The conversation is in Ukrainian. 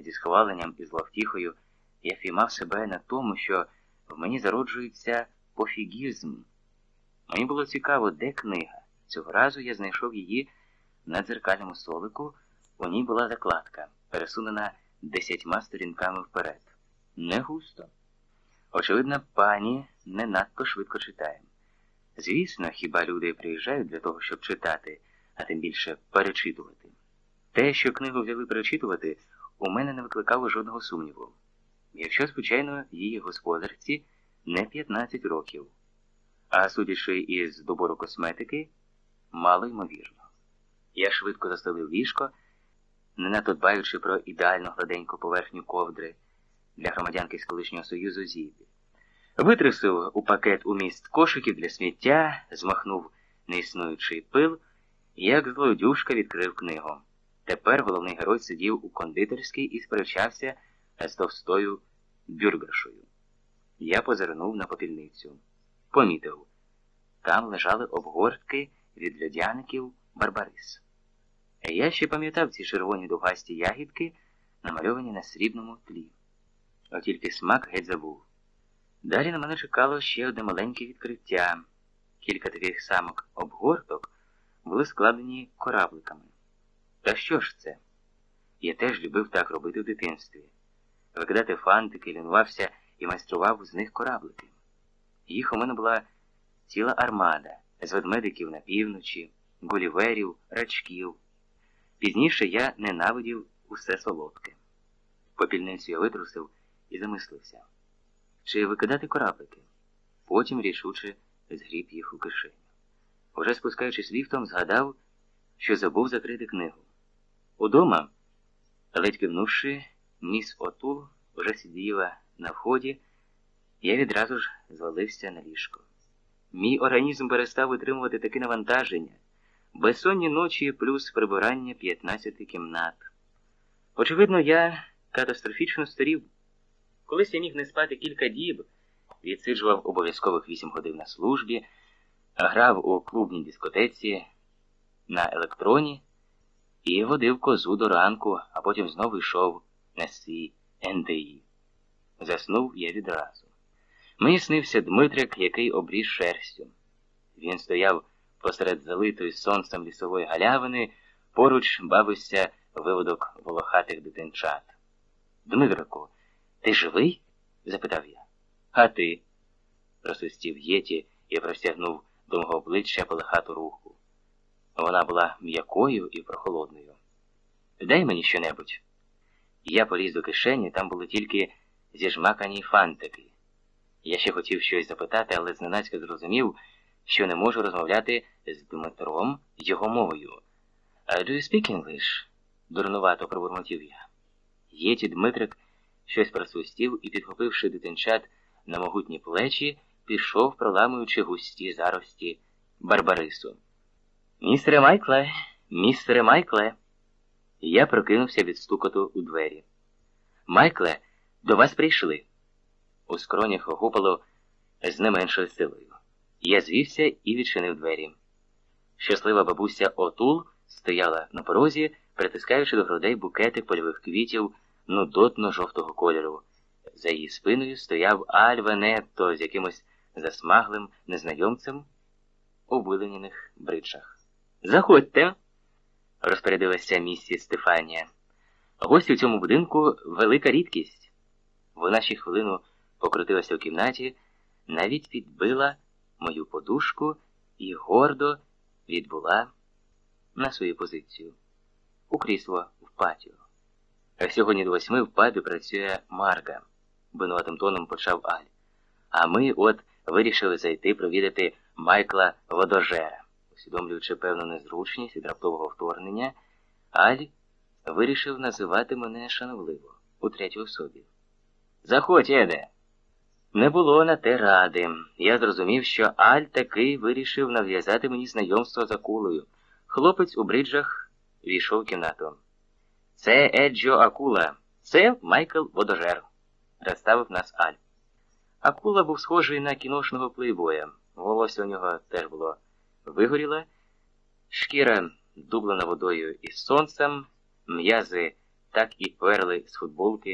Зі схваленням і зловтіхою я фіймав себе на тому, що в мені зароджується пофігізм. Мені було цікаво, де книга. Цього разу я знайшов її на дзеркальному столику. У ній була закладка, пересунена десятьма сторінками вперед. Не густо. Очевидно, пані не надто швидко читає. Звісно, хіба люди приїжджають для того, щоб читати, а тим більше перечитувати. Те, що книгу взяли перечитувати, у мене не викликало жодного сумніву. Якщо, звичайно, її господарці не 15 років, а судячи із добору косметики, мало ймовірно. Я швидко застелив ліжко, не надто дбаючи про ідеально гладеньку поверхню ковдри для громадянки з колишнього союзу Зібі. Витрусив у пакет у міст кошиків для сміття, змахнув неіснуючий пил, як злодюшка відкрив книгу. Тепер головний герой сидів у кондитерській і сперечався з товстою бюргершою. Я позирнув на попільницю. Помітив. Там лежали обгортки від льодяників Барбарис. Я ще пам'ятав ці червоні довгасті ягідки, намальовані на срібному тлі. От тільки смак геть забув. Далі на мене чекало ще одне маленьке відкриття. Кілька таких самок обгорток були складені корабликами. Та що ж це? Я теж любив так робити в дитинстві. Викидати фантики, лінувався і майстрував з них кораблики. Їх у мене була ціла армада з ведмедиків на півночі, гуліверів, рачків. Пізніше я ненавидів усе солодке. Попільницю я витрусив і замислився. Чи викидати кораблики? Потім рішуче згріб їх у кишеню. Уже спускаючись ліфтом, згадав, що забув закрити книгу. Удома, ледь кивнувши, міс Отул вже сиділа на вході, я відразу ж звалився на ліжко. Мій організм перестав витримувати таке навантаження, безсонні ночі плюс прибирання 15 кімнат. Очевидно, я катастрофічно старів. Колись я міг не спати кілька діб, відсиджував обов'язкових 8 годин на службі, грав у клубній дискотеці на електроні і водив козу до ранку, а потім знову йшов на свій НДІ. Заснув я відразу. Мені снився Дмитрик, який обріс шерстю. Він стояв посеред залитої сонцем лісової галявини, поруч бавився виводок волохатих дитинчат. Дмитрику, ти живий? запитав я. А ти? просвистів Єті і простягнув до мого обличчя полихату руку. Вона була м'якою і прохолодною. Дай мені щонебудь. Я поліз до кишені, там були тільки зіжмакані фантики. Я ще хотів щось запитати, але зненацька зрозумів, що не можу розмовляти з Дмитром його мовою. «Do you speak English?» – дурнувато пробурмотів я. Єті Дмитрик щось просвистів і, підхопивши дитинчат на могутні плечі, пішов, проламуючи густі зарості Барбарису. Містере Майкле, містере Майкле. Я прокинувся від стукоту у двері. Майкле, до вас прийшли. У скронях гупало з не меншою силою. Я звівся і відчинив двері. Щаслива бабуся Отул стояла на порозі, притискаючи до грудей букети польових квітів нудотно жовтого кольору. За її спиною стояв Альва Нетто з якимось засмаглим незнайомцем у виленіних бриджах. Заходьте, розпорядилася місіс Стефанія. Гості в цьому будинку велика рідкість. Вона ще хвилину покрутилася в кімнаті, навіть підбила мою подушку і гордо відбула на свою позицію у крісло в патіо. Сьогодні до восьми в пабі працює Марка, винуватим тоном почав Аль. А ми от вирішили зайти провідати Майкла Водожера. Усвідомлюючи певну незручність від раптового вторгнення, Аль вирішив називати мене шановливо у третій особі. Заходь, Еде! Не було на те ради. Я зрозумів, що Аль таки вирішив нав'язати мені знайомство з акулою. Хлопець у бриджах війшов в кімнату. Це Еджо Акула, це Майкл Водожер, розставив нас Аль. Акула був схожий на кіношного плейбоя. Волосся у нього теж було вигоріле, шкіра дублена водою і сонцем, м'язи так і перли з футболки